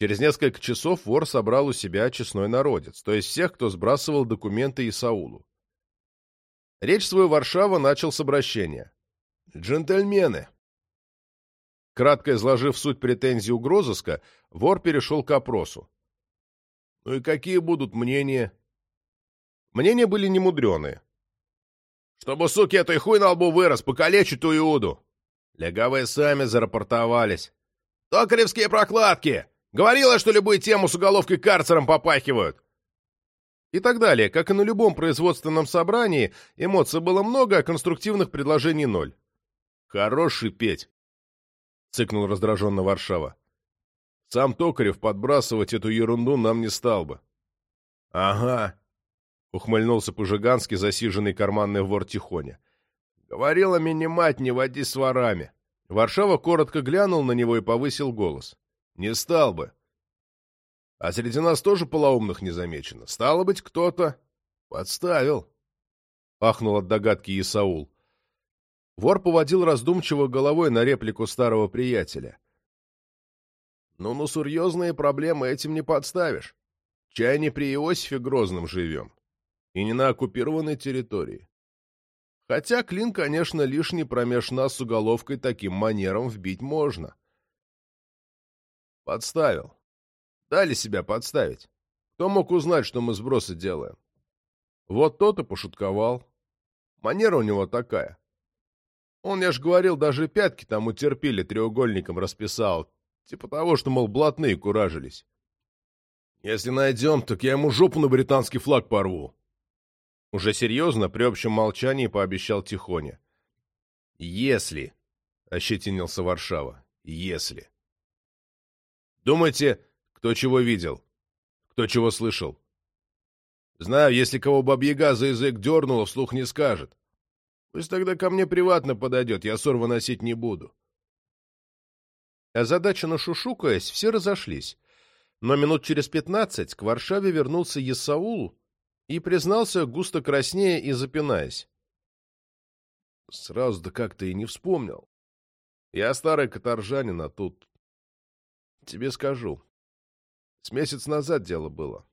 Через несколько часов вор собрал у себя честной народец, то есть всех, кто сбрасывал документы Исаулу. Речь свою Варшава начал с обращения. «Джентльмены!» Кратко изложив суть претензий угрозыска, вор перешел к опросу. «Ну и какие будут мнения?» Мнения были немудреные. «Чтобы, суки, этой хуй на лбу вырос, покалечить ту Иуду!» Легавые сами зарапортовались. «Токаревские прокладки! Говорила, что любую тему с уголовкой карцером попахивают!» И так далее. Как и на любом производственном собрании, эмоций было много, а конструктивных предложений ноль. «Хороший петь!» — цыкнул раздраженно Варшава. «Сам Токарев подбрасывать эту ерунду нам не стал бы». «Ага», — ухмыльнулся по-жигански засиженный карманный вор Тихоня. «Говорила мне мать, не води с ворами». Варшава коротко глянул на него и повысил голос. «Не стал бы. А среди нас тоже полоумных не замечено. Стало быть, кто-то подставил». Ахнул от догадки Исаул. Вор поводил раздумчиво головой на реплику старого приятеля. «Ну, ну, серьезные проблемы этим не подставишь. Чай не при Иосифе Грозном живем. И не на оккупированной территории. Хотя клин, конечно, лишний промеж нас с уголовкой таким манером вбить можно. Подставил. Дали себя подставить. Кто мог узнать, что мы сбросы делаем? Вот тот и пошутковал. Манера у него такая. Он, я ж говорил, даже пятки там утерпели, треугольником расписал. Типа того, что, мол, блатные куражились. Если найдем, так я ему жопу на британский флаг порву. Уже серьезно, при общем молчании пообещал Тихоня. «Если...» — ощетинился Варшава. «Если...» «Думаете, кто чего видел? Кто чего слышал?» «Знаю, если кого бабьяга за язык дернула, вслух не скажет. Пусть тогда ко мне приватно подойдет, я ссор выносить не буду». Озадаченно шушукаясь, все разошлись. Но минут через пятнадцать к Варшаве вернулся Есаул и признался, густо краснея и запинаясь. Сразу да как-то и не вспомнил. Я старый каторжанин, а тут... Тебе скажу. С месяц назад дело было.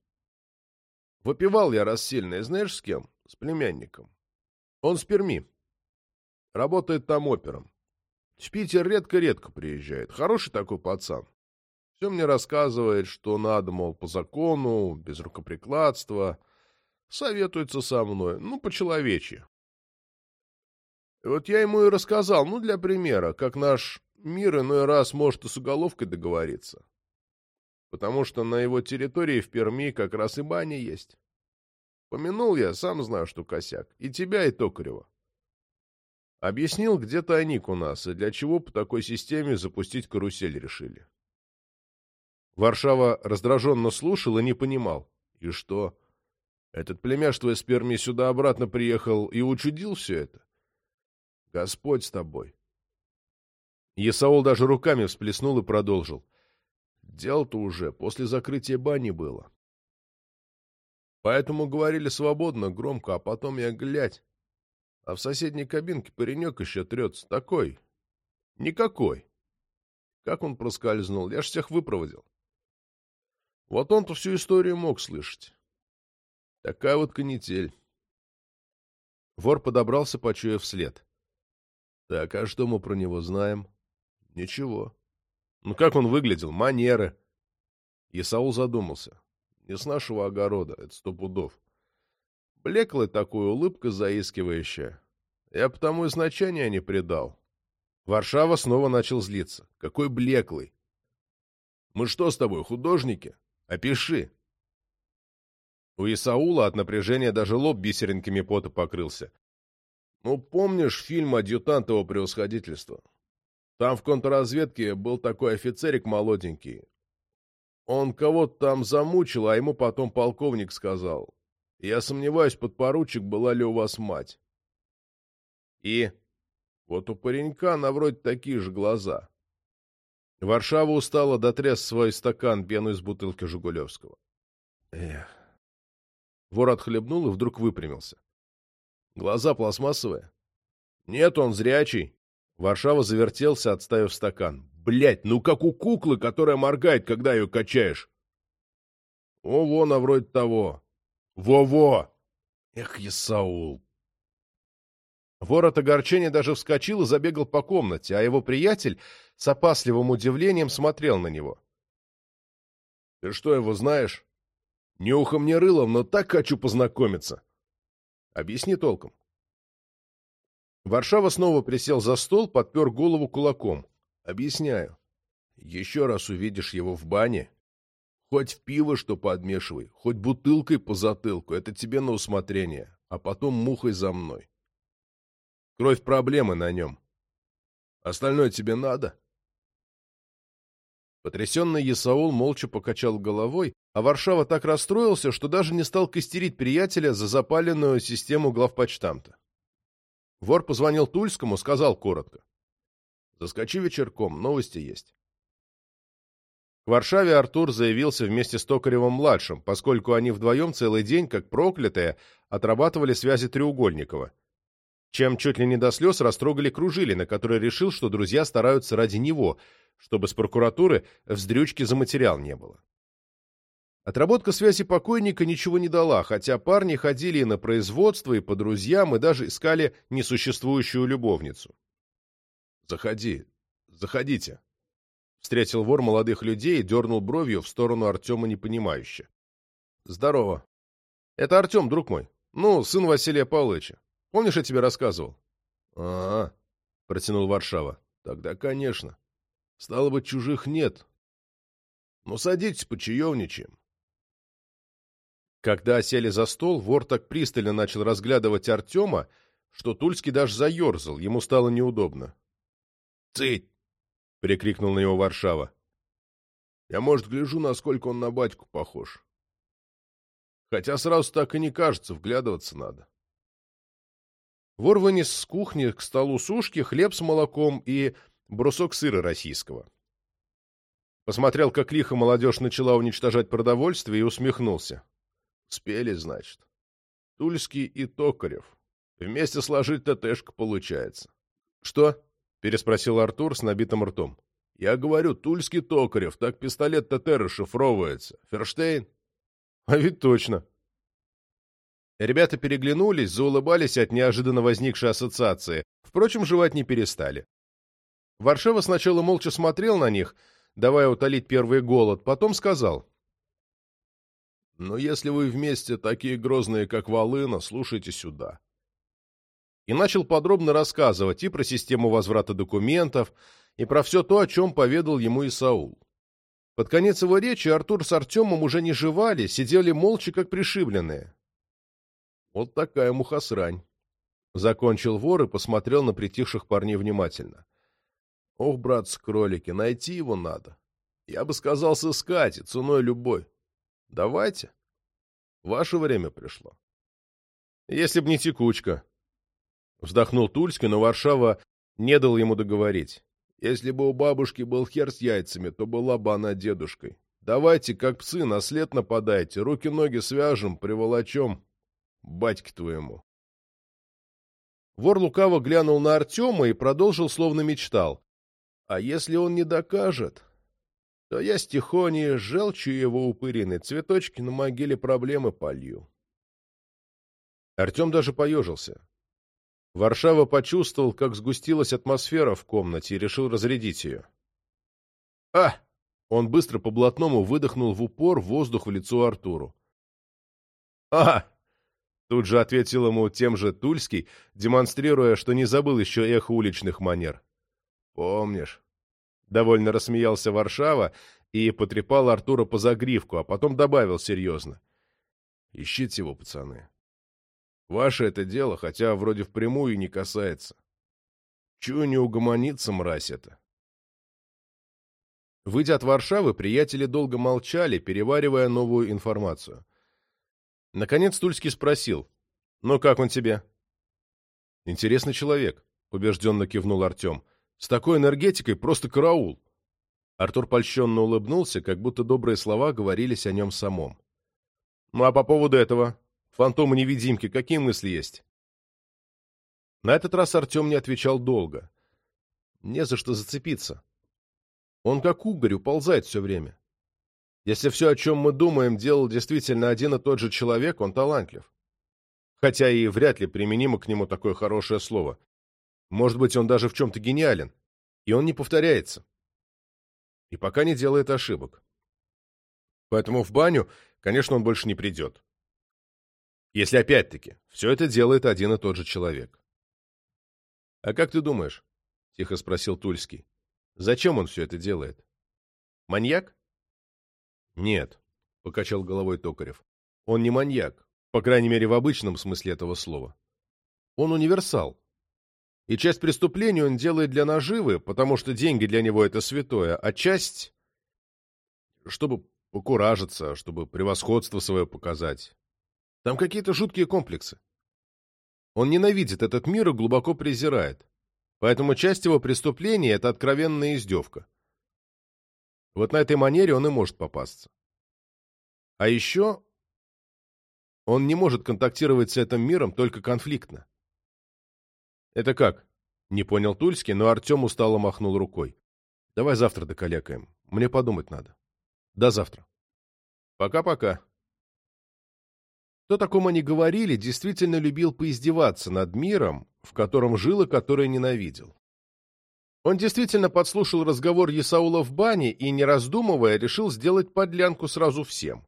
Выпивал я раз сильно, и знаешь с кем? С племянником. Он с Перми. Работает там опером. В Питер редко-редко приезжает. Хороший такой пацан. Все мне рассказывает, что надо, мол, по закону, без рукоприкладства советуется со мной, ну, по-человечьи. Вот я ему и рассказал, ну, для примера, как наш мир иной раз может и с уголовкой договориться. Потому что на его территории в Перми как раз и баня есть. Помянул я, сам знаю, что косяк. И тебя, и Токарева. Объяснил, где тайник у нас, и для чего по такой системе запустить карусель решили. Варшава раздраженно слушал и не понимал. И что? Этот племяш твой с Перми сюда-обратно приехал и учудил все это? Господь с тобой. Есаул даже руками всплеснул и продолжил. Дело-то уже после закрытия бани было. Поэтому говорили свободно, громко, а потом я глядь. А в соседней кабинке паренек еще трется. Такой. Никакой. Как он проскользнул? Я ж всех выпроводил. Вот он-то всю историю мог слышать. Такая вот канитель. Вор подобрался, почуяв след. Так, а что мы про него знаем? Ничего. Ну как он выглядел? Манеры. Исаул задумался. Не с нашего огорода, это сто пудов. Блеклая такая улыбка заискивающая. Я потому и значения не придал. Варшава снова начал злиться. Какой блеклый. Мы что с тобой, художники? Опиши. У Исаула от напряжения даже лоб бисеринками пота покрылся. Ну, помнишь фильм «Адъютант его превосходительства»? Там в контрразведке был такой офицерик молоденький. Он кого-то там замучил, а ему потом полковник сказал. Я сомневаюсь, подпоручик, была ли у вас мать. И вот у паренька на вроде такие же глаза. Варшава устала дотряс свой стакан пену из бутылки Жигулевского. Эх. Вор отхлебнул и вдруг выпрямился. Глаза пластмассовые? Нет, он зрячий. Варшава завертелся, отставив стакан. Блять, ну как у куклы, которая моргает, когда ее качаешь. О, на вроде того. Во-во! Эх, Исаул! Вор от огорчения даже вскочил и забегал по комнате, а его приятель с опасливым удивлением смотрел на него. — Ты что, его знаешь? — Не ухом, не рылом, но так хочу познакомиться. — Объясни толком. Варшава снова присел за стол, подпер голову кулаком. — Объясняю. Еще раз увидишь его в бане, хоть в пиво что подмешивай, хоть бутылкой по затылку, это тебе на усмотрение, а потом мухой за мной. Кровь проблемы на нем. Остальное тебе надо? Потрясенный Есаул молча покачал головой, а Варшава так расстроился, что даже не стал костерить приятеля за запаленную систему главпочтамта. Вор позвонил Тульскому, сказал коротко. «Заскочи вечерком, новости есть». К Варшаве Артур заявился вместе с Токаревым-младшим, поскольку они вдвоем целый день, как проклятые, отрабатывали связи Треугольникова, чем чуть ли не до слез растрогали Кружилина, который решил, что друзья стараются ради него, чтобы с прокуратуры вздрючки за материал не было. Отработка связи покойника ничего не дала, хотя парни ходили и на производство, и по друзьям, и даже искали несуществующую любовницу. «Заходи, заходите», — встретил вор молодых людей и дернул бровью в сторону Артема непонимающе. «Здорово. Это Артем, друг мой. Ну, сын Василия Павловича. Помнишь, я тебе рассказывал? А, -а, -а протянул Варшава. Тогда, конечно. Стало быть, чужих нет. Ну, садитесь, почаевничаем. Когда сели за стол, вор так пристально начал разглядывать Артема, что Тульский даже заерзал, ему стало неудобно. — Цыть! — прикрикнул на него Варшава. — Я, может, гляжу, насколько он на батьку похож. Хотя сразу так и не кажется, вглядываться надо. Вор вынес с кухни к столу сушки, хлеб с молоком и брусок сыра российского. Посмотрел, как лихо молодежь начала уничтожать продовольствие, и усмехнулся. Спели, значит. Тульский и Токарев. Вместе сложить ТТшка получается. — Что? — переспросил Артур с набитым ртом. — Я говорю, Тульский Токарев, так пистолет ТТ расшифровывается. Ферштейн? — А ведь точно. Ребята переглянулись, заулыбались от неожиданно возникшей ассоциации. Впрочем, жевать не перестали. Варшава сначала молча смотрел на них, давая утолить первый голод, потом сказал. «Но если вы вместе такие грозные, как Волына, слушайте сюда». И начал подробно рассказывать и про систему возврата документов, и про все то, о чем поведал ему Исаул. Под конец его речи Артур с Артемом уже не жевали, сидели молча, как пришибленные. Вот такая мухосрань. Закончил вор и посмотрел на притихших парней внимательно. Ох, братцы-кролики, найти его надо. Я бы сказал, сыскать, и ценой любой. Давайте. Ваше время пришло. Если б не текучка. Вздохнул Тульский, но Варшава не дал ему договорить. Если бы у бабушки был хер с яйцами, то была бы она дедушкой. Давайте, как псы, на след нападайте, руки-ноги свяжем, приволочем, батьке твоему. Вор лукаво глянул на Артема и продолжил, словно мечтал. А если он не докажет, то я с тихоней желчью его упырины цветочки на могиле проблемы полью. Артем даже поежился. Варшава почувствовал, как сгустилась атмосфера в комнате и решил разрядить ее. «А!» Он быстро по-блатному выдохнул в упор воздух в лицо Артуру. «А!» Тут же ответил ему тем же Тульский, демонстрируя, что не забыл еще эхо уличных манер. «Помнишь?» Довольно рассмеялся Варшава и потрепал Артура по загривку, а потом добавил серьезно. «Ищите его, пацаны. Ваше это дело, хотя вроде впрямую и не касается. Чую, не угомонится мразь это». Выйдя от Варшавы, приятели долго молчали, переваривая новую информацию. Наконец Тульский спросил. «Ну как он тебе?» «Интересный человек», — убежденно кивнул Артем. «С такой энергетикой просто караул». Артур польщенно улыбнулся, как будто добрые слова говорились о нем самом. «Ну а по поводу этого? Фантомы-невидимки, какие мысли есть?» На этот раз Артем не отвечал долго. Не за что зацепиться. Он как угорь уползает все время. Если все, о чем мы думаем, делал действительно один и тот же человек, он талантлив. Хотя и вряд ли применимо к нему такое хорошее слово. Может быть, он даже в чем-то гениален. И он не повторяется. И пока не делает ошибок. Поэтому в баню, конечно, он больше не придет. Если опять-таки все это делает один и тот же человек. — А как ты думаешь? — тихо спросил Тульский. — Зачем он все это делает? Маньяк? — Нет, — покачал головой Токарев. — Он не маньяк, по крайней мере, в обычном смысле этого слова. Он универсал. И часть преступлений он делает для наживы, потому что деньги для него — это святое, а часть — чтобы покуражиться, чтобы превосходство свое показать. Там какие-то жуткие комплексы. Он ненавидит этот мир и глубоко презирает. Поэтому часть его преступления — это откровенная издевка. Вот на этой манере он и может попасться. А еще он не может контактировать с этим миром только конфликтно. «Это как?» — не понял Тульский, но Артем устало махнул рукой. «Давай завтра докалякаем. Мне подумать надо. До завтра». «Пока-пока». Кто таком они говорили, действительно любил поиздеваться над миром, в котором жил и который ненавидел. Он действительно подслушал разговор Есаула в бане и, не раздумывая, решил сделать подлянку сразу всем.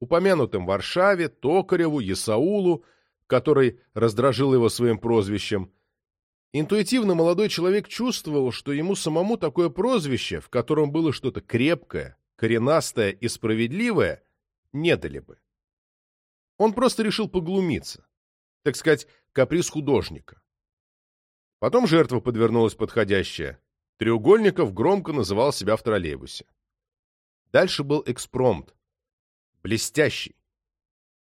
Упомянутым Варшаве, Токареву, Есаулу, который раздражил его своим прозвищем. Интуитивно молодой человек чувствовал, что ему самому такое прозвище, в котором было что-то крепкое, коренастое и справедливое, не дали бы. Он просто решил поглумиться. Так сказать, каприз художника. Потом жертва подвернулась подходящая. Треугольников громко называл себя в троллейбусе. Дальше был экспромт. Блестящий.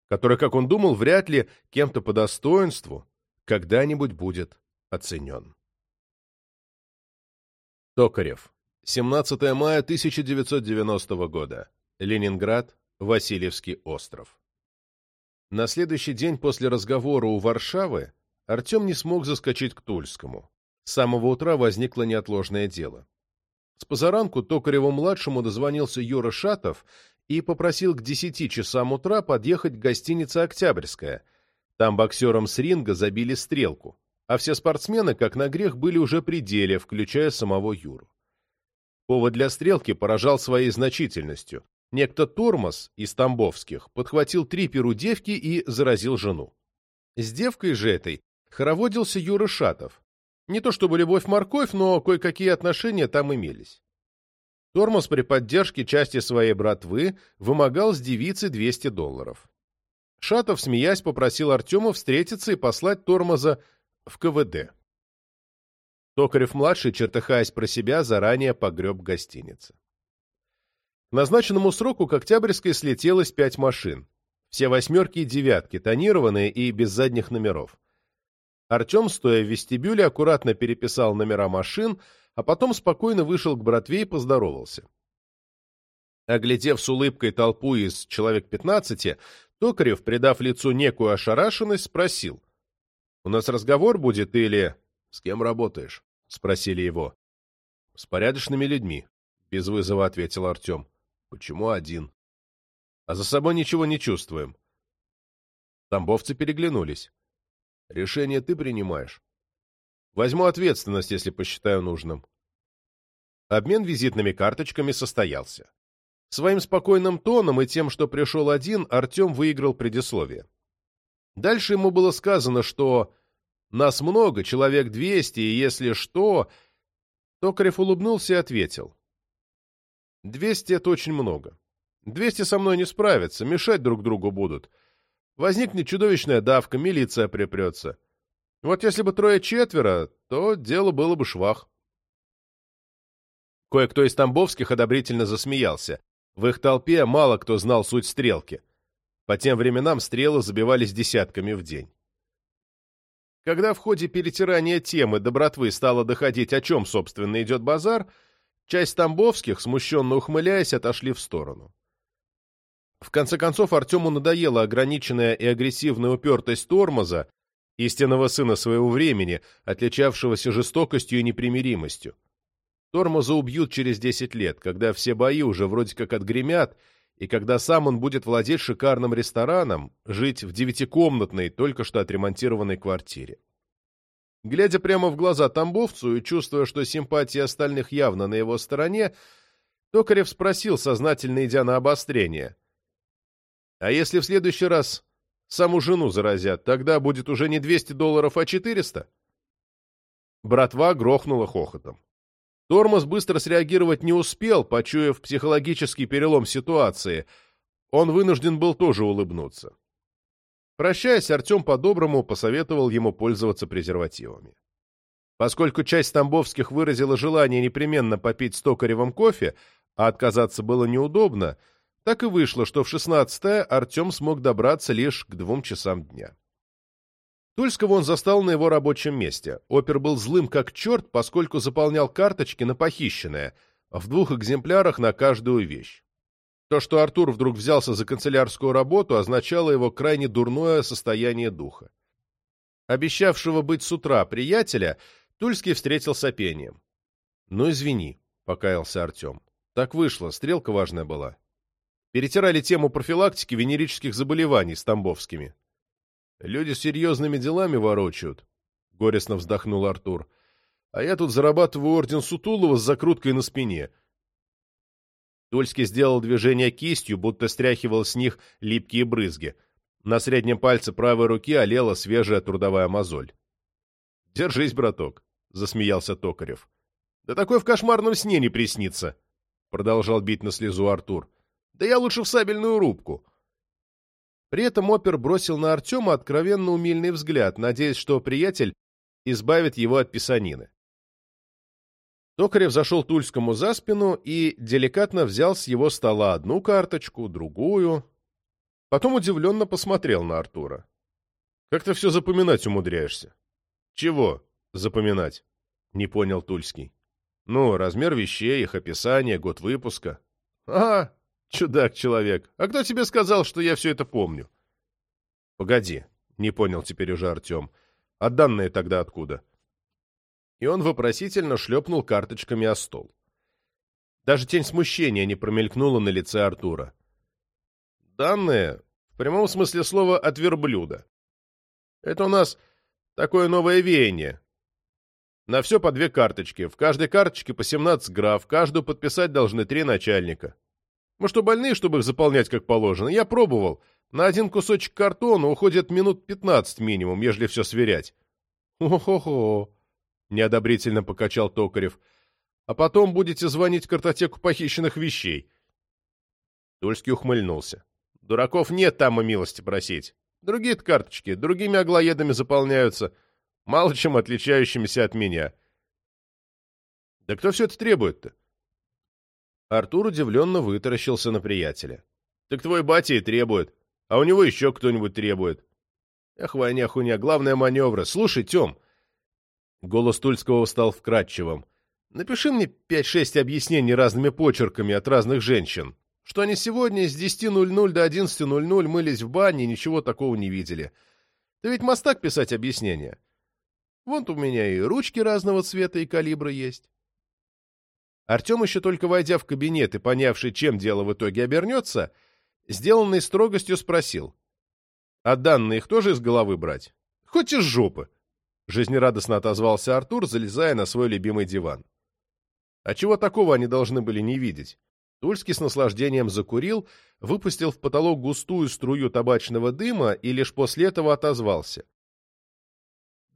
Который, как он думал, вряд ли кем-то по достоинству когда-нибудь будет оценен. Токарев. 17 мая 1990 года. Ленинград. Васильевский остров. На следующий день после разговора у Варшавы Артем не смог заскочить к Тульскому. С самого утра возникло неотложное дело. С позаранку Токареву-младшему дозвонился Юра Шатов и попросил к десяти часам утра подъехать к гостинице «Октябрьская». Там боксерам с ринга забили стрелку, а все спортсмены, как на грех, были уже при деле, включая самого Юру. Повод для стрелки поражал своей значительностью. Некто Тормоз из Тамбовских подхватил триперу девки и заразил жену. С девкой же этой хороводился Юра Шатов. Не то чтобы любовь-морковь, но кое-какие отношения там имелись. Тормоз при поддержке части своей братвы вымогал с девицы 200 долларов. Шатов, смеясь, попросил Артема встретиться и послать Тормоза в КВД. Токарев-младший, чертыхаясь про себя, заранее погреб гостинице. К назначенному сроку к Октябрьской слетелось пять машин. Все восьмерки и девятки, тонированные и без задних номеров. Артем, стоя в вестибюле, аккуратно переписал номера машин, а потом спокойно вышел к братве и поздоровался. Оглядев с улыбкой толпу из человек пятнадцати, Токарев, придав лицу некую ошарашенность, спросил. — У нас разговор будет или... — С кем работаешь? — спросили его. — С порядочными людьми, — без вызова ответил Артем. Почему один? А за собой ничего не чувствуем. Тамбовцы переглянулись. Решение ты принимаешь. Возьму ответственность, если посчитаю нужным. Обмен визитными карточками состоялся. Своим спокойным тоном и тем, что пришел один, Артем выиграл предисловие. Дальше ему было сказано, что «нас много, человек двести, и если что...» Токарев улыбнулся и ответил. Двести — это очень много. Двести со мной не справятся, мешать друг другу будут. Возникнет чудовищная давка, милиция припрется. Вот если бы трое-четверо, то дело было бы швах. Кое-кто из Тамбовских одобрительно засмеялся. В их толпе мало кто знал суть стрелки. По тем временам стрелы забивались десятками в день. Когда в ходе перетирания темы добротвы стало доходить, о чем, собственно, идет базар, Часть тамбовских, смущенно ухмыляясь, отошли в сторону. В конце концов, Артему надоела ограниченная и агрессивная упертость тормоза, истинного сына своего времени, отличавшегося жестокостью и непримиримостью. Тормоза убьют через 10 лет, когда все бои уже вроде как отгремят, и когда сам он будет владеть шикарным рестораном, жить в девятикомнатной, только что отремонтированной квартире. Глядя прямо в глаза Тамбовцу и чувствуя, что симпатии остальных явно на его стороне, Токарев спросил, сознательно идя на обострение. «А если в следующий раз саму жену заразят, тогда будет уже не 200 долларов, а 400?» Братва грохнула хохотом. Тормоз быстро среагировать не успел, почуяв психологический перелом ситуации. Он вынужден был тоже улыбнуться. Прощаясь, Артем по-доброму посоветовал ему пользоваться презервативами. Поскольку часть Тамбовских выразила желание непременно попить с Токаревым кофе, а отказаться было неудобно, так и вышло, что в шестнадцатое Артем смог добраться лишь к двум часам дня. Тульского он застал на его рабочем месте. Опер был злым как черт, поскольку заполнял карточки на похищенное, в двух экземплярах на каждую вещь. То, что Артур вдруг взялся за канцелярскую работу, означало его крайне дурное состояние духа. Обещавшего быть с утра приятеля, Тульский встретил сопением. «Ну, извини», — покаялся Артем. «Так вышло, стрелка важная была». Перетирали тему профилактики венерических заболеваний с Тамбовскими. Люди с серьезными делами ворочают, — горестно вздохнул Артур. А я тут зарабатываю орден Сутулова с закруткой на спине. Тульский сделал движение кистью, будто стряхивал с них липкие брызги. На среднем пальце правой руки олела свежая трудовая мозоль. — Держись, браток, — засмеялся Токарев. — Да такой в кошмарном сне не приснится, — продолжал бить на слезу Артур. — Да я лучше в сабельную рубку. — при этом опер бросил на Артема откровенно умильный взгляд, надеясь, что приятель избавит его от писанины. Токарев зашел Тульскому за спину и деликатно взял с его стола одну карточку, другую. Потом удивленно посмотрел на Артура. — Как ты все запоминать умудряешься? — Чего запоминать? — не понял Тульский. — Ну, размер вещей, их описание, год выпуска. — А, Чудак-человек. А кто тебе сказал, что я все это помню? Погоди, не понял теперь уже Артем. А данные тогда откуда? И он вопросительно шлепнул карточками о стол. Даже тень смущения не промелькнула на лице Артура. Данные, в прямом смысле слова, от верблюда. Это у нас такое новое веяние. На все по две карточки. В каждой карточке по 17 граф, каждую подписать должны три начальника. Мы что, больные, чтобы их заполнять как положено? Я пробовал. На один кусочек картона уходит минут пятнадцать минимум, ежели все сверять. «О-хо-хо!» — неодобрительно покачал Токарев. «А потом будете звонить в картотеку похищенных вещей». Тульский ухмыльнулся. «Дураков нет там и милости просить. другие карточки другими аглоедами заполняются, мало чем отличающимися от меня». «Да кто все это требует-то?» Артур удивленно вытаращился на приятеля. «Так твой батя и требует. А у него еще кто-нибудь требует». «Эх, войня-хуйня, главное маневры. Слушай, Тем...» Голос Тульского стал вкрадчивым. «Напиши мне пять-шесть объяснений разными почерками от разных женщин, что они сегодня с 10.00 до 11.00 мылись в бане и ничего такого не видели. Ты ведь мастак писать объяснения. Вон у меня и ручки разного цвета и калибра есть. Артем, еще только войдя в кабинет и понявший, чем дело в итоге обернется, сделанный строгостью спросил. «А данные их тоже из головы брать? Хоть из жопы!» Жизнерадостно отозвался Артур, залезая на свой любимый диван. А чего такого они должны были не видеть? Тульский с наслаждением закурил, выпустил в потолок густую струю табачного дыма и лишь после этого отозвался.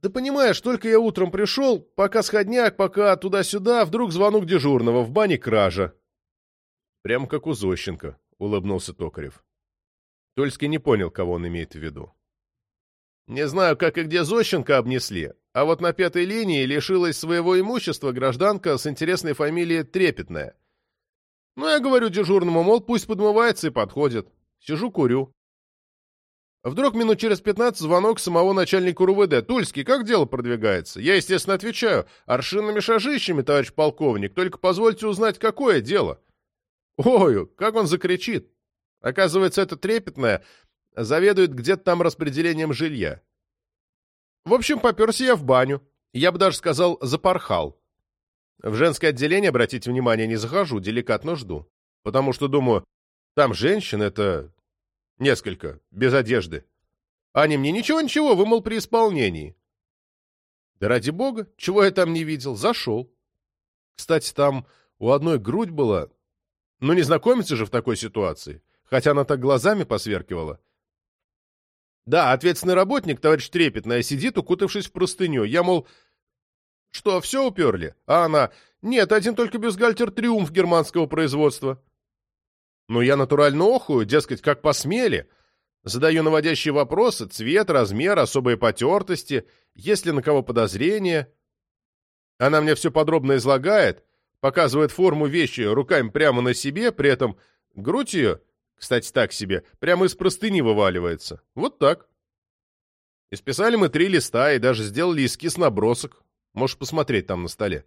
Да понимаешь, только я утром пришел, пока сходняк, пока туда-сюда, вдруг звонок дежурного, в бане кража. Прям как у Зощенко, улыбнулся Токарев. Тольский не понял, кого он имеет в виду. Не знаю, как и где Зощенко обнесли, а вот на пятой линии лишилась своего имущества гражданка с интересной фамилией Трепетная. Ну, я говорю дежурному, мол, пусть подмывается и подходит. Сижу, курю. Вдруг минут через пятнадцать звонок самого начальника РУВД. «Тульский, как дело продвигается?» Я, естественно, отвечаю. «Аршинными шажищами, товарищ полковник, только позвольте узнать, какое дело?» Ой, как он закричит! Оказывается, это трепетное заведует где-то там распределением жилья. В общем, поперся я в баню. Я бы даже сказал, запорхал. В женское отделение, обратите внимание, не захожу, деликатно жду. Потому что, думаю, там женщин — это несколько, без одежды. Они мне ничего-ничего, вы, мол, при исполнении. Да ради бога, чего я там не видел, зашел. Кстати, там у одной грудь была. Ну, не знакомиться же в такой ситуации. Хотя она так глазами посверкивала. Да, ответственный работник, товарищ Трепетная, сидит, укутавшись в простыню. Я, мол, что, все уперли? А она, нет, один только бюстгальтер «Триумф» германского производства. Ну, я натурально охую, дескать, как посмели. Задаю наводящие вопросы, цвет, размер, особые потертости, есть ли на кого подозрения. Она мне все подробно излагает, показывает форму вещи руками прямо на себе, при этом грудь ее, кстати, так себе, прямо из простыни вываливается. Вот так. Исписали мы три листа и даже сделали эскиз набросок. Можешь посмотреть там на столе.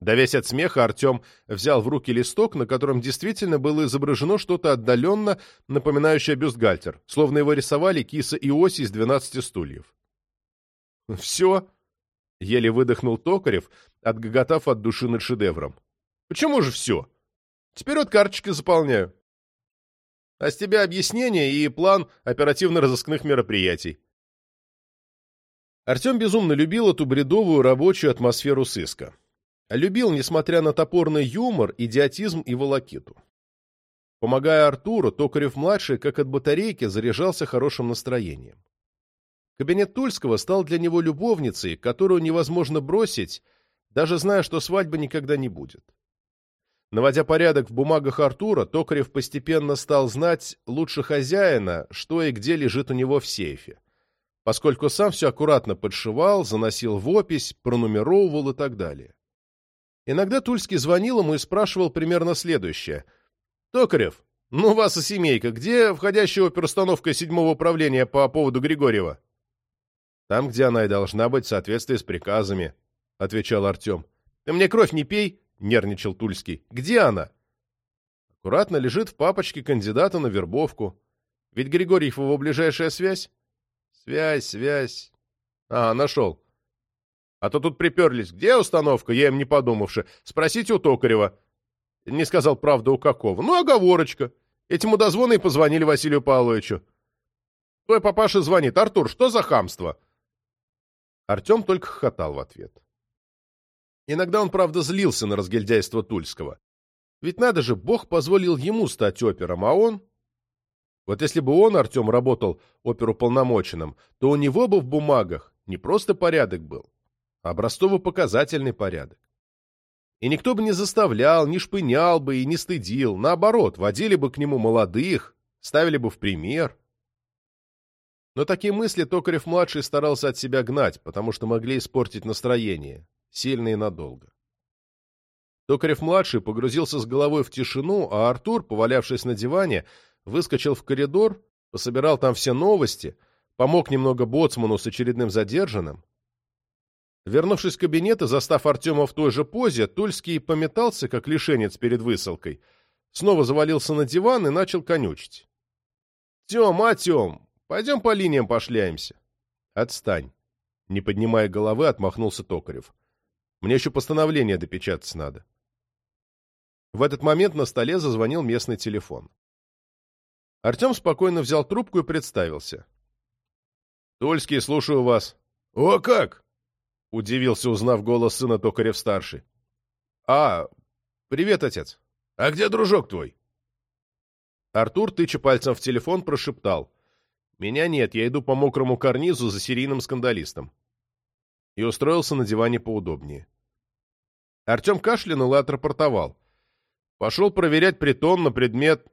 Давясь от смеха, Артем взял в руки листок, на котором действительно было изображено что-то отдаленно напоминающее бюстгальтер, словно его рисовали киса и оси из двенадцати стульев. «Все?» — еле выдохнул Токарев, отгоготав от души над шедевром. «Почему же все? Теперь вот карточки заполняю. А с тебя объяснение и план оперативно-розыскных мероприятий». Артем безумно любил эту бредовую рабочую атмосферу сыска. Любил, несмотря на топорный юмор, идиотизм и волокиту. Помогая Артуру, Токарев-младший, как от батарейки, заряжался хорошим настроением. Кабинет Тульского стал для него любовницей, которую невозможно бросить, даже зная, что свадьбы никогда не будет. Наводя порядок в бумагах Артура, Токарев постепенно стал знать лучше хозяина, что и где лежит у него в сейфе, поскольку сам все аккуратно подшивал, заносил в опись, пронумеровывал и так далее. Иногда Тульский звонил ему и спрашивал примерно следующее. «Токарев, ну вас и семейка, где входящая оперустановка седьмого управления по поводу Григорьева?» «Там, где она и должна быть в соответствии с приказами», — отвечал Артем. «Ты мне кровь не пей», — нервничал Тульский. «Где она?» Аккуратно лежит в папочке кандидата на вербовку. Ведь Григорьев его ближайшая связь? Связь, связь. А, нашел. А то тут приперлись. Где установка? Я им не подумавши. Спросите у Токарева. Не сказал правду у какого. Ну, оговорочка. Этим удозвоны и позвонили Василию Павловичу. Твой папаша звонит. Артур, что за хамство? Артем только хохотал в ответ. Иногда он, правда, злился на разгильдяйство Тульского. Ведь надо же, Бог позволил ему стать опером, а он... Вот если бы он, Артем, работал оперуполномоченным, то у него бы в бумагах не просто порядок был, образцово-показательный порядок. И никто бы не заставлял, не шпынял бы и не стыдил. Наоборот, водили бы к нему молодых, ставили бы в пример. Но такие мысли Токарев-младший старался от себя гнать, потому что могли испортить настроение, сильно и надолго. Токарев-младший погрузился с головой в тишину, а Артур, повалявшись на диване, выскочил в коридор, пособирал там все новости, помог немного боцману с очередным задержанным, Вернувшись в кабинет и застав Артема в той же позе, Тульский пометался, как лишенец перед высылкой, снова завалился на диван и начал конючить. «Тем, а, Тем, пойдем по линиям пошляемся». «Отстань». Не поднимая головы, отмахнулся Токарев. «Мне еще постановление допечатать надо». В этот момент на столе зазвонил местный телефон. Артем спокойно взял трубку и представился. «Тульский, слушаю вас». «О, как!» — удивился, узнав голос сына Токарев-старший. «А, привет, отец. А где дружок твой?» Артур, тыча пальцем в телефон, прошептал. «Меня нет, я иду по мокрому карнизу за серийным скандалистом». И устроился на диване поудобнее. Артем кашлянул и отрапортовал. Пошел проверять притон на предмет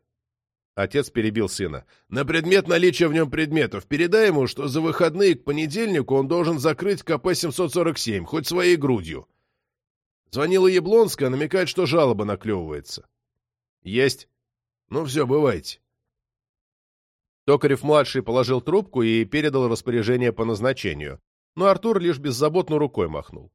Отец перебил сына. «На предмет наличия в нем предметов. Передай ему, что за выходные к понедельнику он должен закрыть КП-747, хоть своей грудью». Звонила Яблонская, намекает, что жалоба наклевывается. «Есть. Ну все, бывайте». Токарев-младший положил трубку и передал распоряжение по назначению, но Артур лишь беззаботно рукой махнул.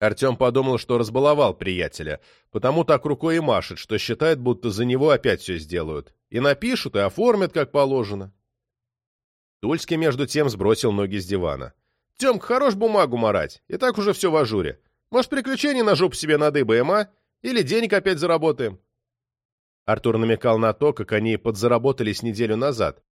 Артем подумал, что разбаловал приятеля, потому так рукой и машет, что считает, будто за него опять все сделают. И напишут, и оформят, как положено. Тульский, между тем, сбросил ноги с дивана. «Темка, хорош бумагу марать, и так уже все в ажуре. Может, приключений на жопу себе надыбаем, а? Или денег опять заработаем?» Артур намекал на то, как они подзаработались неделю назад.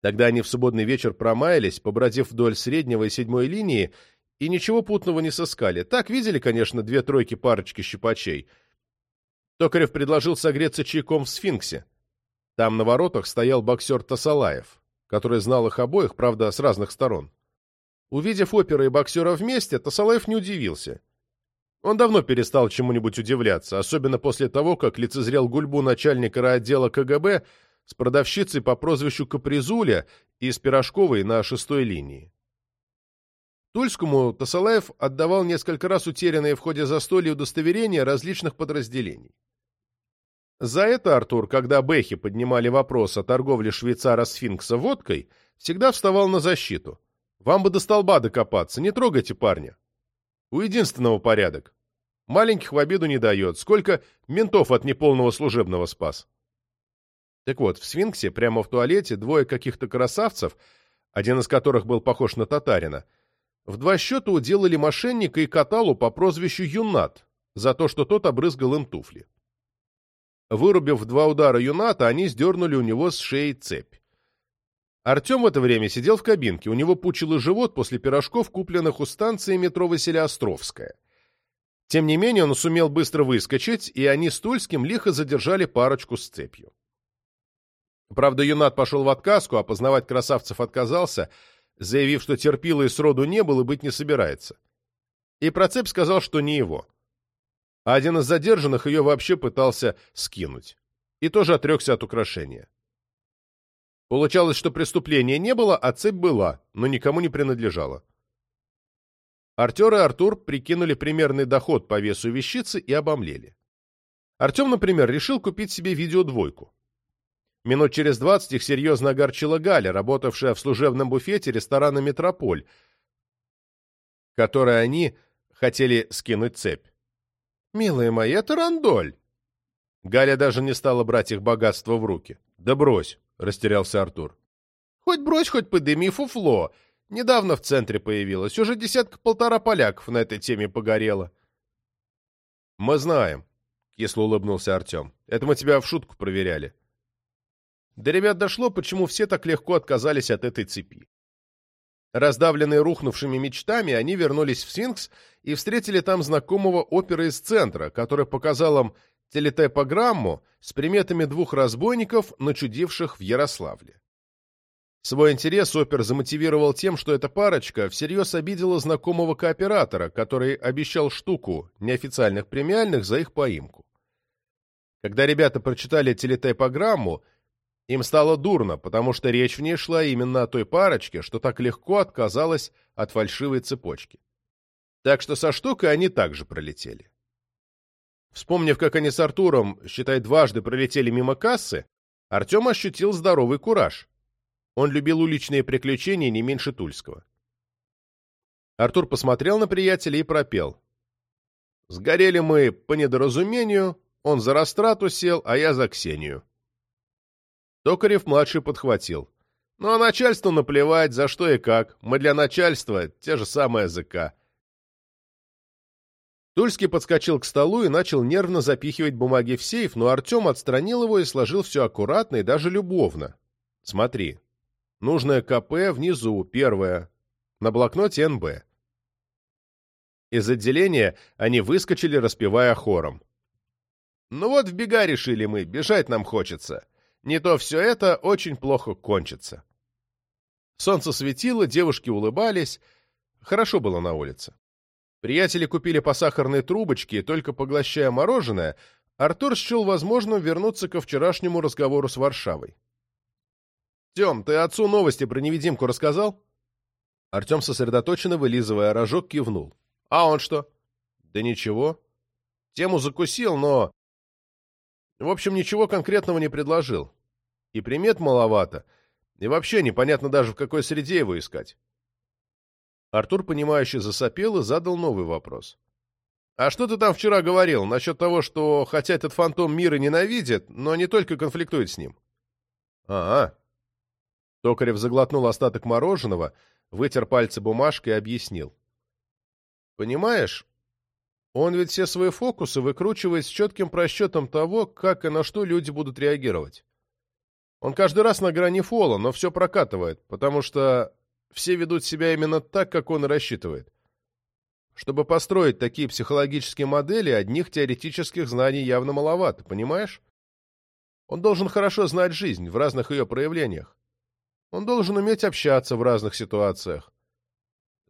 Тогда они в субботний вечер промаялись, побродив вдоль среднего и седьмой линии, и ничего путного не сыскали. Так видели, конечно, две тройки парочки щипачей. Токарев предложил согреться чайком в сфинксе. Там на воротах стоял боксер Тасалаев, который знал их обоих, правда, с разных сторон. Увидев опера и боксера вместе, Тасалаев не удивился. Он давно перестал чему-нибудь удивляться, особенно после того, как лицезрел гульбу начальника райотдела КГБ с продавщицей по прозвищу Капризуля из Пирожковой на шестой линии. Тульскому Тасалаев отдавал несколько раз утерянные в ходе застолья удостоверения различных подразделений. За это Артур, когда Бэхи поднимали вопрос о торговле швейцара сфинкса водкой, всегда вставал на защиту. «Вам бы до столба докопаться, не трогайте парня. У единственного порядок. Маленьких в обиду не дает. Сколько ментов от неполного служебного спас. Так вот, в «Сфинксе» прямо в туалете двое каких-то красавцев, один из которых был похож на татарина, в два счета уделали мошенника и каталу по прозвищу Юнат за то, что тот обрызгал им туфли. Вырубив два удара Юната, они сдернули у него с шеи цепь. Артем в это время сидел в кабинке, у него пучил живот после пирожков, купленных у станции метро Василиостровская. Тем не менее, он сумел быстро выскочить, и они с Тульским лихо задержали парочку с цепью. Правда, Юнат пошел в отказку, а познавать красавцев отказался, заявив, что терпила и сроду не был и быть не собирается. И про цепь сказал, что не его. А один из задержанных ее вообще пытался скинуть. И тоже отрекся от украшения. Получалось, что преступления не было, а цепь была, но никому не принадлежала. Артер и Артур прикинули примерный доход по весу вещицы и обомлели. Артем, например, решил купить себе видеодвойку. Минут через двадцать их серьезно огорчила Галя, работавшая в служебном буфете ресторана «Метрополь», которой они хотели скинуть цепь. «Милые мои, это рандоль!» Галя даже не стала брать их богатство в руки. «Да брось!» растерялся Артур. Хоть брось, хоть подыми фуфло. Недавно в центре появилось. Уже десятка-полтора поляков на этой теме погорело. Мы знаем, кисло улыбнулся Артем. Это мы тебя в шутку проверяли. До ребят дошло, почему все так легко отказались от этой цепи. Раздавленные рухнувшими мечтами, они вернулись в Сфинкс и встретили там знакомого опера из центра, который показал им телетайпограмму с приметами двух разбойников, начудивших в Ярославле. Свой интерес опер замотивировал тем, что эта парочка всерьез обидела знакомого кооператора, который обещал штуку неофициальных премиальных за их поимку. Когда ребята прочитали телетайпограмму, им стало дурно, потому что речь в ней шла именно о той парочке, что так легко отказалась от фальшивой цепочки. Так что со штукой они также пролетели. Вспомнив, как они с Артуром, считай, дважды пролетели мимо кассы, Артем ощутил здоровый кураж. Он любил уличные приключения не меньше Тульского. Артур посмотрел на приятеля и пропел. «Сгорели мы по недоразумению, он за растрату сел, а я за Ксению». Токарев-младший подхватил. «Ну а начальству наплевать, за что и как. Мы для начальства те же самые языка. Тульский подскочил к столу и начал нервно запихивать бумаги в сейф, но Артем отстранил его и сложил все аккуратно и даже любовно. «Смотри. Нужное КП внизу, первое. На блокноте НБ». Из отделения они выскочили, распевая хором. «Ну вот в бега решили мы, бежать нам хочется. Не то все это очень плохо кончится». Солнце светило, девушки улыбались. Хорошо было на улице. Приятели купили по сахарной трубочке, и только поглощая мороженое, Артур счел возможным вернуться ко вчерашнему разговору с Варшавой. «Тем, ты отцу новости про невидимку рассказал?» Артем, сосредоточенно вылизывая рожок, кивнул. «А он что?» «Да ничего. Тему закусил, но...» В общем, ничего конкретного не предложил. И примет маловато, и вообще непонятно даже, в какой среде его искать. Артур, понимающе засопел и задал новый вопрос. «А что ты там вчера говорил насчет того, что, хотя этот фантом мира ненавидит, но не только конфликтует с ним?» «А-а». Токарев заглотнул остаток мороженого, вытер пальцы бумажкой и объяснил. «Понимаешь, Он ведь все свои фокусы выкручивает с четким просчетом того, как и на что люди будут реагировать. Он каждый раз на грани фола, но все прокатывает, потому что все ведут себя именно так, как он и рассчитывает. Чтобы построить такие психологические модели, одних теоретических знаний явно маловато, понимаешь? Он должен хорошо знать жизнь в разных ее проявлениях. Он должен уметь общаться в разных ситуациях.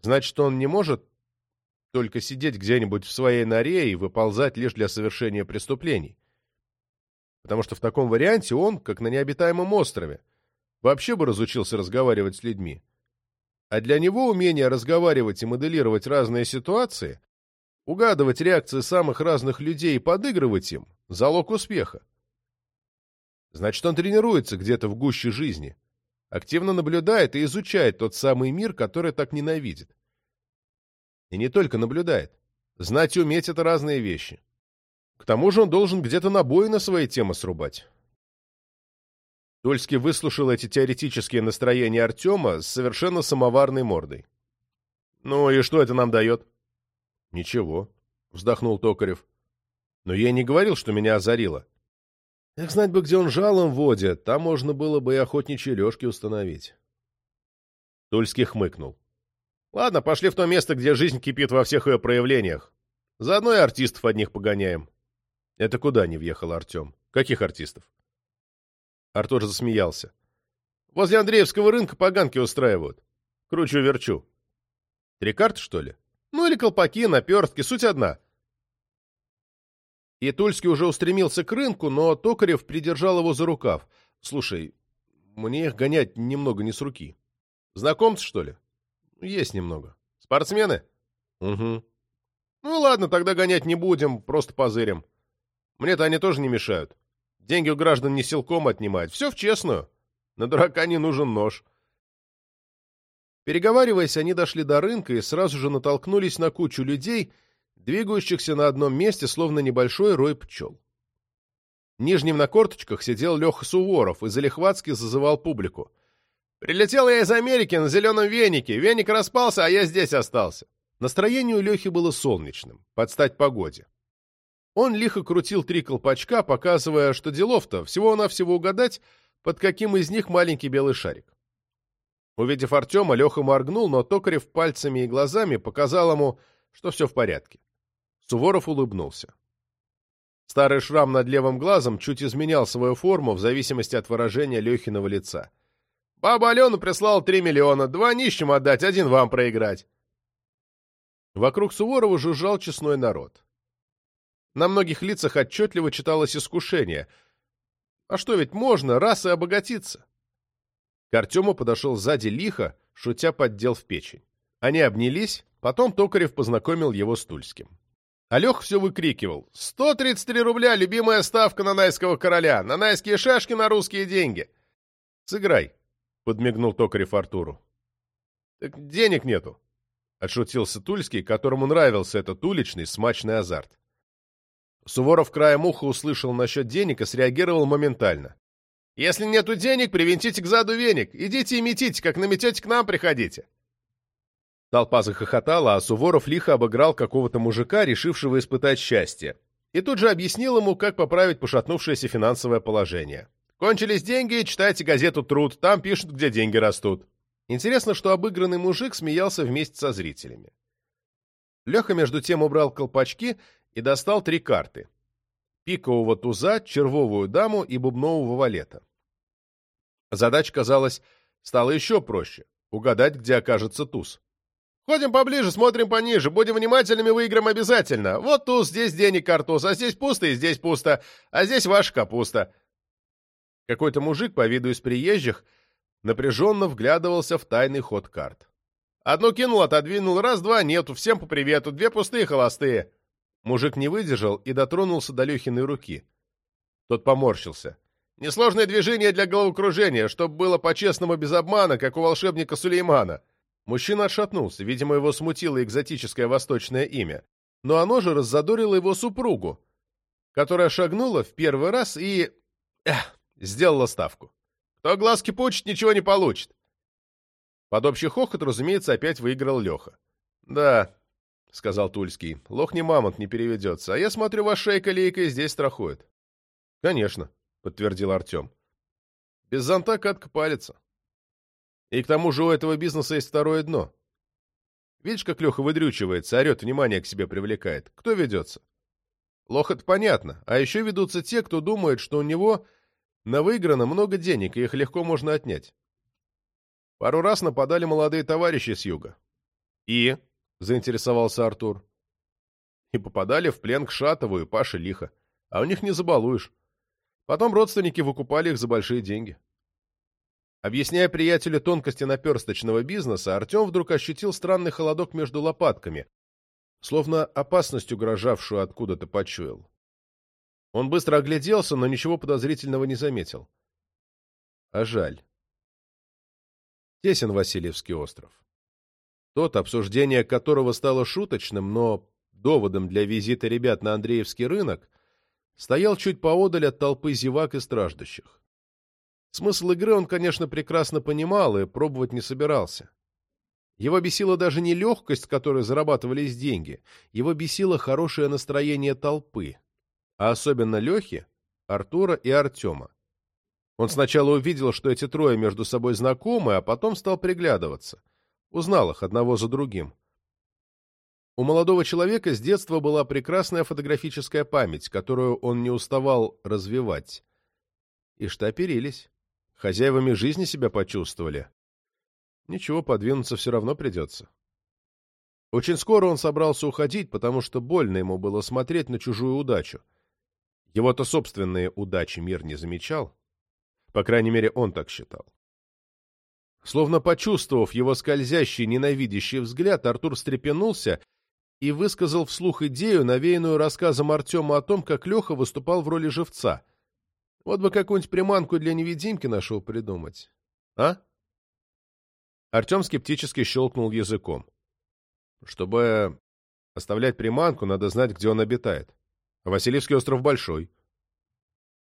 Значит, он не может только сидеть где-нибудь в своей норе и выползать лишь для совершения преступлений. Потому что в таком варианте он, как на необитаемом острове, вообще бы разучился разговаривать с людьми. А для него умение разговаривать и моделировать разные ситуации, угадывать реакции самых разных людей и подыгрывать им – залог успеха. Значит, он тренируется где-то в гуще жизни, активно наблюдает и изучает тот самый мир, который так ненавидит. И не только наблюдает. Знать и уметь — это разные вещи. К тому же он должен где-то набои на свои темы срубать. Тульский выслушал эти теоретические настроения Артема с совершенно самоварной мордой. «Ну и что это нам дает?» «Ничего», — вздохнул Токарев. «Но я не говорил, что меня озарило. Эх, знать бы, где он жалом водит, там можно было бы и охотничьи лёжки установить». Тульский хмыкнул. «Ладно, пошли в то место, где жизнь кипит во всех ее проявлениях. Заодно и артистов одних погоняем». «Это куда не въехал Артем? Каких артистов?» Артур засмеялся. «Возле Андреевского рынка поганки устраивают. Кручу-верчу». «Три карты, что ли?» «Ну или колпаки, наперстки, суть одна». И Тульский уже устремился к рынку, но Токарев придержал его за рукав. «Слушай, мне их гонять немного не с руки. Знакомцы, что ли?» «Есть немного». «Спортсмены?» «Угу». «Ну ладно, тогда гонять не будем, просто позырим. Мне-то они тоже не мешают. Деньги у граждан не силком отнимать. Все в честную. На дурака не нужен нож. Переговариваясь, они дошли до рынка и сразу же натолкнулись на кучу людей, двигающихся на одном месте, словно небольшой рой пчел. Нижним на корточках сидел Леха Суворов и залихватски зазывал публику. «Прилетел я из Америки на зеленом венике. Веник распался, а я здесь остался». Настроение у Лехи было солнечным, под стать погоде. Он лихо крутил три колпачка, показывая, что делов-то всего-навсего угадать, под каким из них маленький белый шарик. Увидев Артема, Леха моргнул, но Токарев пальцами и глазами показал ему, что все в порядке. Суворов улыбнулся. Старый шрам над левым глазом чуть изменял свою форму в зависимости от выражения Лехиного лица. «Баба Алена прислала три миллиона, два нищим отдать, один вам проиграть». Вокруг Суворова жужжал честной народ. На многих лицах отчетливо читалось искушение. А что ведь можно, раз и обогатиться? К Артему подошел сзади лихо, шутя поддел в печень. Они обнялись, потом Токарев познакомил его с Тульским. Алех все выкрикивал. «Сто тридцать три рубля, любимая ставка на найского короля! На найские шашки на русские деньги!» «Сыграй», — подмигнул Токарев Артуру. «Так денег нету», — отшутился Тульский, которому нравился этот уличный смачный азарт. Суворов краем уха услышал насчет денег и среагировал моментально. «Если нету денег, привинтите к заду веник. Идите и метите, как наметете, к нам приходите». Толпа захохотала, а Суворов лихо обыграл какого-то мужика, решившего испытать счастье. И тут же объяснил ему, как поправить пошатнувшееся финансовое положение. «Кончились деньги, читайте газету «Труд», там пишут, где деньги растут». Интересно, что обыгранный мужик смеялся вместе со зрителями. Леха между тем убрал колпачки и достал три карты. Пикового туза, червовую даму и бубнового валета. Задача, казалось, стала еще проще — угадать, где окажется туз. «Ходим поближе, смотрим пониже, будем внимательными, выиграем обязательно. Вот туз, здесь денег картуз, а здесь пусто и здесь пусто, а здесь ваша капуста». Какой-то мужик, по виду из приезжих, напряженно вглядывался в тайный ход карт. «Одну кинул, отодвинул, раз-два, нету, всем по привету, две пустые, холостые». Мужик не выдержал и дотронулся до Лехиной руки. Тот поморщился. «Несложное движение для головокружения, чтобы было по-честному без обмана, как у волшебника Сулеймана». Мужчина отшатнулся, видимо, его смутило экзотическое восточное имя. Но оно же раззадорило его супругу, которая шагнула в первый раз и... Эх, сделала ставку. Кто глазки пучит, ничего не получит. Под общий хохот, разумеется, опять выиграл Леха. Да, — сказал Тульский. — Лох не мамонт не переведется, а я смотрю, ваша шейка-лейка здесь страхует. — Конечно, — подтвердил Артем. — Без зонта катка палится. И к тому же у этого бизнеса есть второе дно. Видишь, как Леха выдрючивается, орет, внимание к себе привлекает. Кто ведется? Лох это понятно, а еще ведутся те, кто думает, что у него на выиграно много денег, и их легко можно отнять. Пару раз нападали молодые товарищи с юга. И, — заинтересовался Артур, — и попадали в плен к Шатову и Паше лихо, а у них не забалуешь. Потом родственники выкупали их за большие деньги. Объясняя приятелю тонкости наперсточного бизнеса, Артем вдруг ощутил странный холодок между лопатками, словно опасность, угрожавшую откуда-то, почуял. Он быстро огляделся, но ничего подозрительного не заметил. А жаль. Тесен Васильевский остров. Тот, обсуждение которого стало шуточным, но доводом для визита ребят на Андреевский рынок, стоял чуть поодаль от толпы зевак и страждущих. Смысл игры он, конечно, прекрасно понимал и пробовать не собирался. Его бесила даже не легкость, которой зарабатывались деньги, его бесило хорошее настроение толпы, а особенно Лехи, Артура и Артема. Он сначала увидел, что эти трое между собой знакомы, а потом стал приглядываться. Узнал их одного за другим. У молодого человека с детства была прекрасная фотографическая память, которую он не уставал развивать. И штаперились. Хозяевами жизни себя почувствовали. Ничего, подвинуться все равно придется. Очень скоро он собрался уходить, потому что больно ему было смотреть на чужую удачу. Его-то собственные удачи мир не замечал. По крайней мере, он так считал. Словно почувствовав его скользящий, ненавидящий взгляд, Артур встрепенулся и высказал вслух идею, навеянную рассказом Артема о том, как Леха выступал в роли живца. Вот бы какую-нибудь приманку для невидимки нашел придумать. А? Артем скептически щелкнул языком. Чтобы оставлять приманку, надо знать, где он обитает. Васильевский остров большой.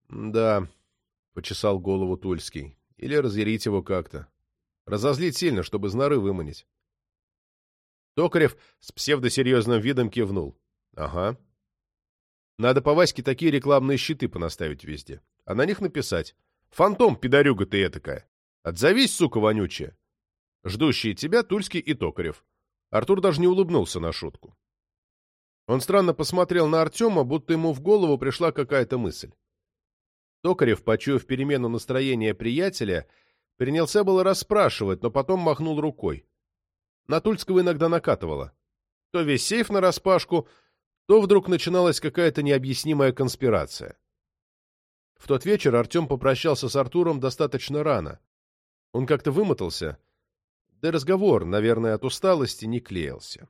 Да, почесал голову Тульский. Или разъярить его как-то. Разозлить сильно, чтобы из норы выманить. Токарев с псевдосерьезным видом кивнул. Ага. Надо по Ваське такие рекламные щиты понаставить везде а на них написать «Фантом, пидорюга ты этакая! Отзовись, сука вонючая!» Ждущие тебя Тульский и Токарев. Артур даже не улыбнулся на шутку. Он странно посмотрел на Артема, будто ему в голову пришла какая-то мысль. Токарев, почуяв перемену настроения приятеля, принялся было расспрашивать, но потом махнул рукой. На Тульского иногда накатывало. То весь сейф нараспашку, то вдруг начиналась какая-то необъяснимая конспирация. В тот вечер Артем попрощался с Артуром достаточно рано. Он как-то вымотался, да разговор, наверное, от усталости не клеился.